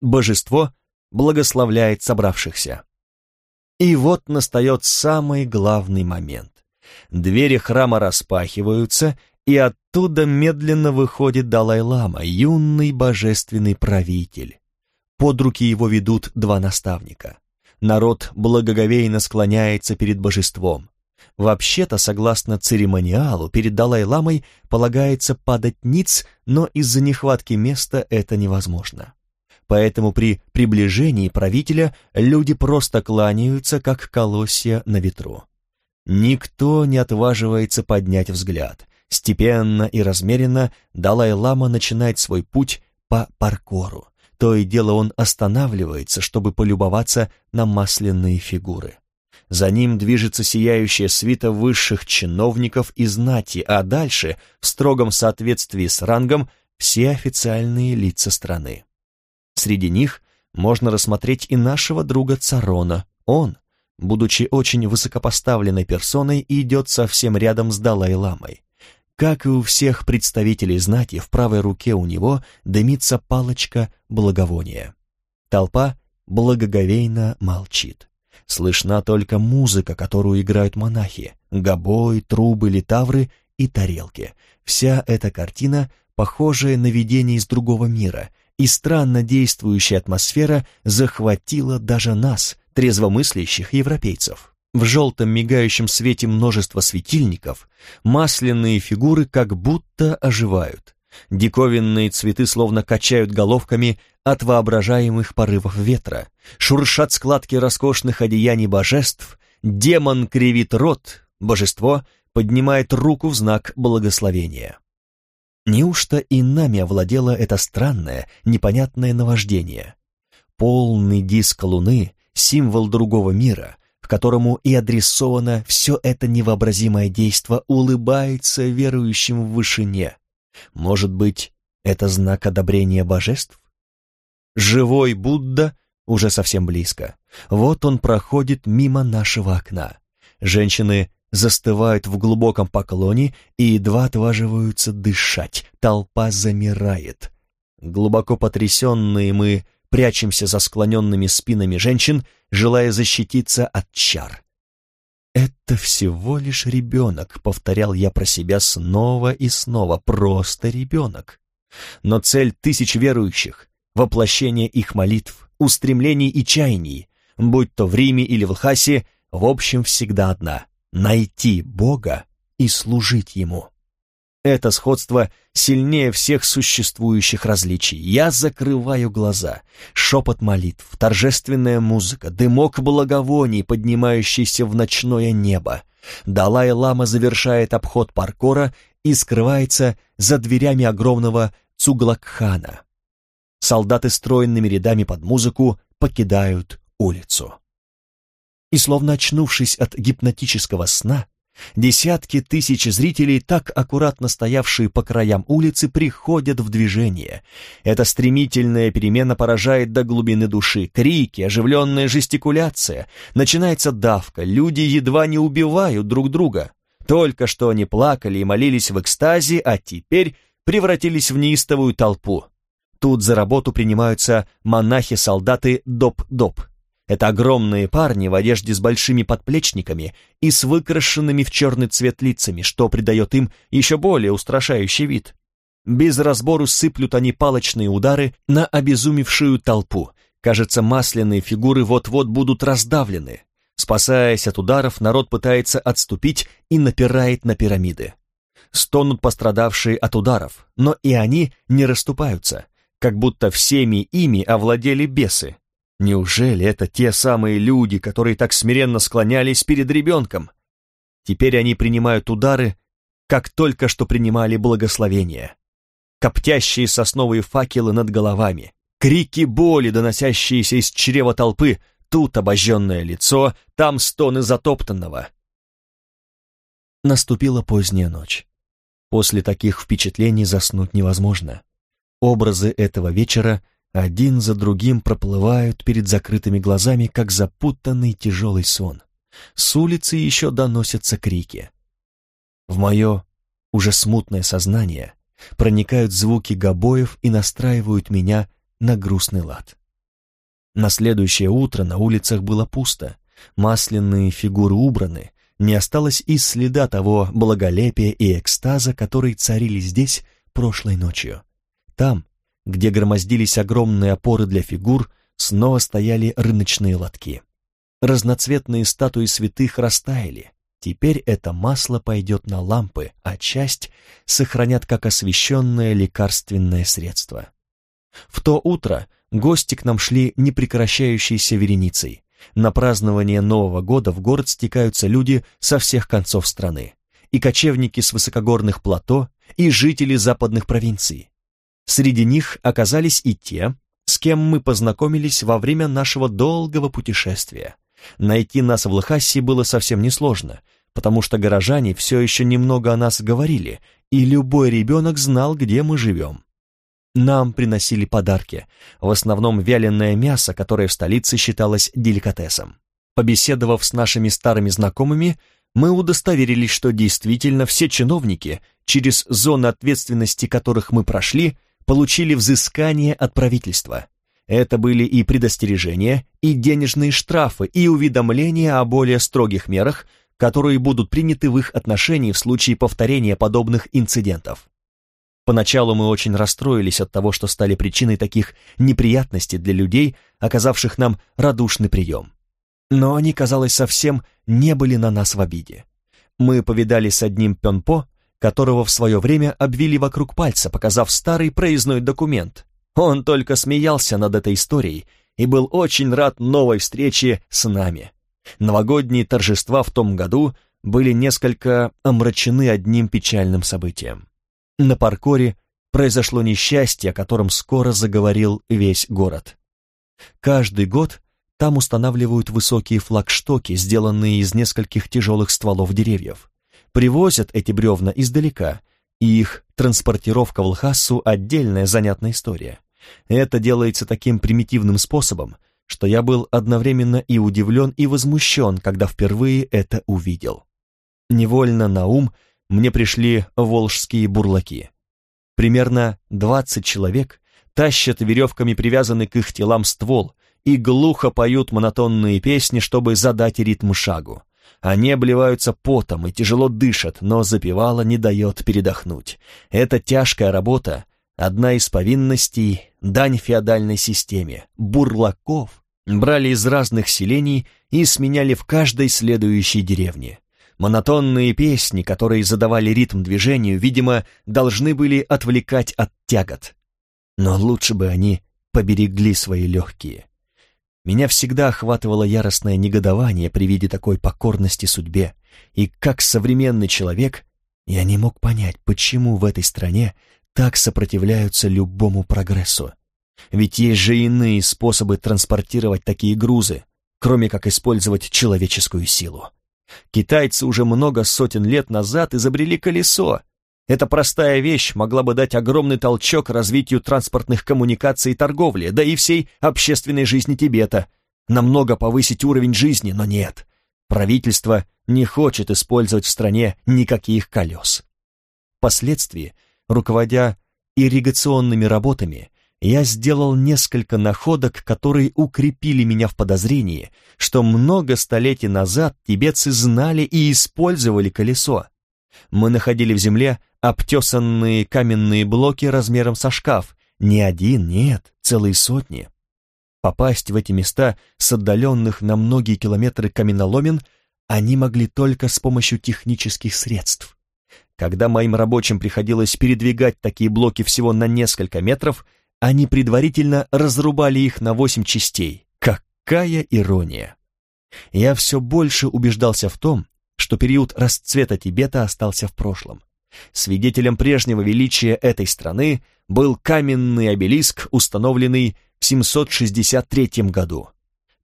Божество благословляет собравшихся. И вот настает самый главный момент. Двери храма распахиваются, и оттуда медленно выходит Далай-лама, юный божественный правитель. Под руки его ведут два наставника. Народ благоговейно склоняется перед божеством. Вообще-то, согласно церемониалу, перед Далай-ламой полагается падать ниц, но из-за нехватки места это невозможно. Поэтому при приближении правителя люди просто кланяются, как колосья на ветру. Никто не отваживается поднять взгляд. Степенно и размеренно Далай-лама начинает свой путь по паркору. То и дело он останавливается, чтобы полюбоваться на масляные фигуры. За ним движется сияющая свита высших чиновников и знати, а дальше, в строгом соответствии с рангом, все официальные лица страны. Среди них можно рассмотреть и нашего друга Царона. Он, будучи очень высокопоставленной персоной, идет совсем рядом с Далай-ламой. Как и у всех представителей знати, в правой руке у него дымится палочка благовония. Толпа благоговейно молчит. Слышна только музыка, которую играют монахи, гобой, трубы, литавры и тарелки. Вся эта картина, похожая на видение из другого мира, и странно действующая атмосфера захватила даже нас, трезвомыслящих европейцев. В желтом мигающем свете множества светильников масляные фигуры как будто оживают. Диковинные цветы словно качают головками от воображаемых порывов ветра, шуршат складки роскошных одеяний божеств, демон кривит рот, божество поднимает руку в знак благословения. Неужто и нами овладело это странное, непонятное наваждение? Полный диск луны — символ другого мира, к которому и адресовано все это невообразимое действо, улыбается верующим в вышине. Может быть, это знак одобрения божеств? Живой Будда уже совсем близко. Вот он проходит мимо нашего окна. Женщины застывают в глубоком поклоне и едва отваживаются дышать. Толпа замирает. Глубоко потрясенные мы прячемся за склоненными спинами женщин, желая защититься от чар. «Это всего лишь ребенок», — повторял я про себя снова и снова, «просто ребенок». Но цель тысяч верующих, воплощение их молитв, устремлений и чаяний, будь то в Риме или в Лхасе, в общем, всегда одна — найти Бога и служить Ему. Это сходство сильнее всех существующих различий. Я закрываю глаза. Шепот молитв, торжественная музыка, дымок благовоний, поднимающийся в ночное небо. Далай-лама завершает обход паркора и скрывается за дверями огромного Цуглакхана. Солдаты стройными рядами под музыку покидают улицу. И словно очнувшись от гипнотического сна, Десятки тысяч зрителей, так аккуратно стоявшие по краям улицы, приходят в движение. Эта стремительная перемена поражает до глубины души. Крики, оживленная жестикуляция. Начинается давка, люди едва не убивают друг друга. Только что они плакали и молились в экстазе, а теперь превратились в неистовую толпу. Тут за работу принимаются монахи-солдаты доп-доп. Это огромные парни в одежде с большими подплечниками и с выкрашенными в черный цвет лицами, что придает им еще более устрашающий вид. Без разбору сыплют они палочные удары на обезумевшую толпу. Кажется, масляные фигуры вот-вот будут раздавлены. Спасаясь от ударов, народ пытается отступить и напирает на пирамиды. Стонут пострадавшие от ударов, но и они не расступаются, как будто всеми ими овладели бесы, Неужели это те самые люди, которые так смиренно склонялись перед ребенком? Теперь они принимают удары, как только что принимали благословения. Коптящие сосновые факелы над головами, крики боли, доносящиеся из чрева толпы, тут обожженное лицо, там стоны затоптанного. Наступила поздняя ночь. После таких впечатлений заснуть невозможно. Образы этого вечера — один за другим проплывают перед закрытыми глазами, как запутанный тяжелый сон. С улицы еще доносятся крики. В мое уже смутное сознание проникают звуки гобоев и настраивают меня на грустный лад. На следующее утро на улицах было пусто, масляные фигуры убраны, не осталось и следа того благолепия и экстаза, которые царили здесь прошлой ночью. Там, где громоздились огромные опоры для фигур, снова стояли рыночные лотки. Разноцветные статуи святых растаяли. Теперь это масло пойдет на лампы, а часть сохранят как освященное лекарственное средство. В то утро гости к нам шли непрекращающейся вереницей. На празднование Нового года в город стекаются люди со всех концов страны. И кочевники с высокогорных плато, и жители западных провинций. Среди них оказались и те, с кем мы познакомились во время нашего долгого путешествия. Найти нас в Лхасе было совсем несложно, потому что горожане все еще немного о нас говорили, и любой ребенок знал, где мы живем. Нам приносили подарки, в основном вяленое мясо, которое в столице считалось деликатесом. Побеседовав с нашими старыми знакомыми, мы удостоверились, что действительно все чиновники, через зоны ответственности которых мы прошли, получили взыскание от правительства. Это были и предостережения, и денежные штрафы, и уведомления о более строгих мерах, которые будут приняты в их отношении в случае повторения подобных инцидентов. Поначалу мы очень расстроились от того, что стали причиной таких неприятностей для людей, оказавших нам радушный прием. Но они, казалось, совсем не были на нас в обиде. Мы повидали с одним Пенпо, которого в свое время обвили вокруг пальца, показав старый проездной документ. Он только смеялся над этой историей и был очень рад новой встрече с нами. Новогодние торжества в том году были несколько омрачены одним печальным событием. На паркоре произошло несчастье, о котором скоро заговорил весь город. Каждый год там устанавливают высокие флагштоки, сделанные из нескольких тяжелых стволов деревьев. Привозят эти бревна издалека, и их транспортировка в Лхасу – отдельная занятная история. Это делается таким примитивным способом, что я был одновременно и удивлен, и возмущен, когда впервые это увидел. Невольно на ум – мне пришли волжские бурлаки. Примерно 20 человек тащат веревками привязанный к их телам ствол и глухо поют монотонные песни, чтобы задать ритм шагу. Они обливаются потом и тяжело дышат, но запевала не дает передохнуть. Это тяжкая работа, одна из повинностей, дань феодальной системе. Бурлаков брали из разных селений и сменяли в каждой следующей деревне. Монотонные песни, которые задавали ритм движению, видимо, должны были отвлекать от тягот. Но лучше бы они поберегли свои легкие. Меня всегда охватывало яростное негодование при виде такой покорности судьбе, и как современный человек я не мог понять, почему в этой стране так сопротивляются любому прогрессу. Ведь есть же иные способы транспортировать такие грузы, кроме как использовать человеческую силу. Китайцы уже много сотен лет назад изобрели колесо. Эта простая вещь могла бы дать огромный толчок развитию транспортных коммуникаций и торговли, да и всей общественной жизни Тибета, намного повысить уровень жизни, но нет. Правительство не хочет использовать в стране никаких колес. Впоследствии, руководя ирригационными работами, я сделал несколько находок, которые укрепили меня в подозрении, что много столетий назад тибетцы знали и использовали колесо. Мы находили в земле обтесанные каменные блоки размером со шкаф, не один, нет, целые сотни. Попасть в эти места с отдаленных на многие километры каменоломен они могли только с помощью технических средств. Когда моим рабочим приходилось передвигать такие блоки всего на несколько метров, они предварительно разрубали их на восемь частей. Какая ирония! Я все больше убеждался в том, что период расцвета Тибета остался в прошлом. Свидетелем прежнего величия этой страны был каменный обелиск, установленный в 763 году.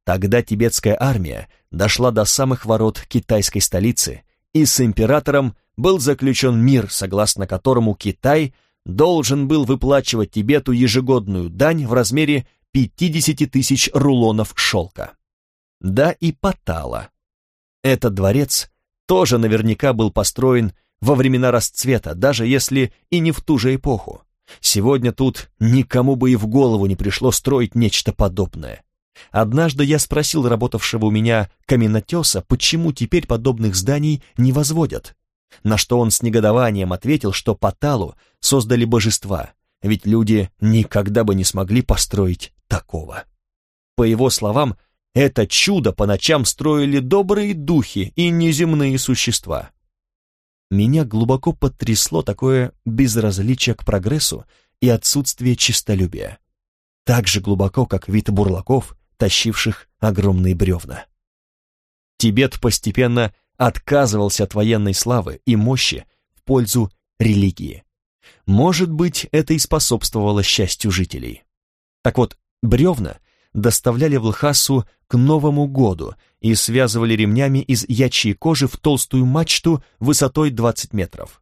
Тогда тибетская армия дошла до самых ворот китайской столицы, и с императором был заключен мир, согласно которому Китай должен был выплачивать Тибету ежегодную дань в размере 50 тысяч рулонов шелка. Да и Патала. Этот дворец тоже наверняка был построен во времена расцвета, даже если и не в ту же эпоху. Сегодня тут никому бы и в голову не пришло строить нечто подобное. Однажды я спросил работавшего у меня каменотеса, почему теперь подобных зданий не возводят, на что он с негодованием ответил, что по Талу создали божества, ведь люди никогда бы не смогли построить такого. По его словам, это чудо по ночам строили добрые духи и неземные существа. Меня глубоко потрясло такое безразличие к прогрессу и отсутствие честолюбия. Так же глубоко, как вид бурлаков, тащивших огромные бревна. Тибет постепенно отказывался от военной славы и мощи в пользу религии. Может быть, это и способствовало счастью жителей. Так вот, бревна доставляли в Лхасу к Новому году и связывали ремнями из ячьей кожи в толстую мачту высотой 20 метров.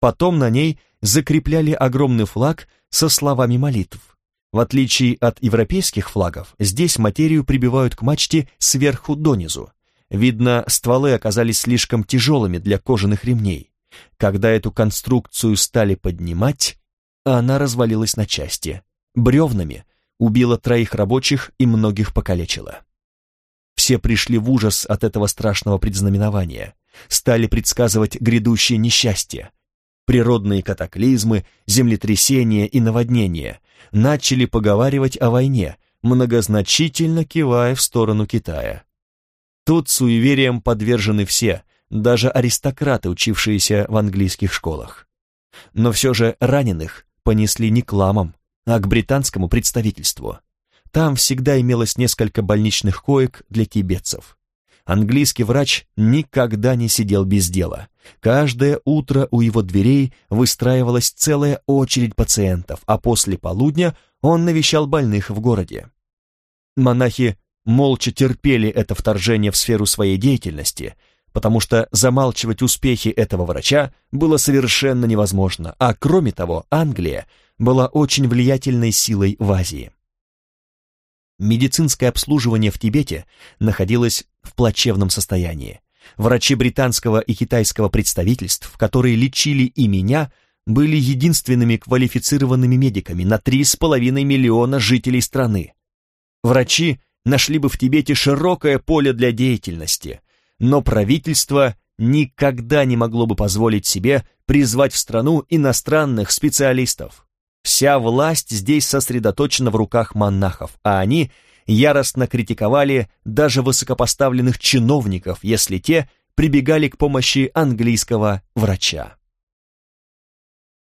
Потом на ней закрепляли огромный флаг со словами молитв. В отличие от европейских флагов, здесь материю прибивают к мачте сверху донизу. Видно, стволы оказались слишком тяжелыми для кожаных ремней. Когда эту конструкцию стали поднимать, она развалилась на части. Бревнами убила троих рабочих и многих покалечила. Все пришли в ужас от этого страшного предзнаменования, стали предсказывать грядущее несчастье. Природные катаклизмы, землетрясения и наводнения начали поговаривать о войне, многозначительно кивая в сторону Китая. Тут суевериям подвержены все, даже аристократы, учившиеся в английских школах. Но все же раненых понесли не к ламам, а к британскому представительству. Там всегда имелось несколько больничных коек для тибетцев. Английский врач никогда не сидел без дела. Каждое утро у его дверей выстраивалась целая очередь пациентов, а после полудня он навещал больных в городе. Монахи молча терпели это вторжение в сферу своей деятельности, потому что замалчивать успехи этого врача было совершенно невозможно, а кроме того Англия была очень влиятельной силой в Азии. Медицинское обслуживание в Тибете находилось в плачевном состоянии. Врачи британского и китайского представительств, которые лечили и меня, были единственными квалифицированными медиками на 3,5 миллиона жителей страны. Врачи нашли бы в Тибете широкое поле для деятельности, но правительство никогда не могло бы позволить себе призвать в страну иностранных специалистов. Вся власть здесь сосредоточена в руках монахов, а они яростно критиковали даже высокопоставленных чиновников, если те прибегали к помощи английского врача.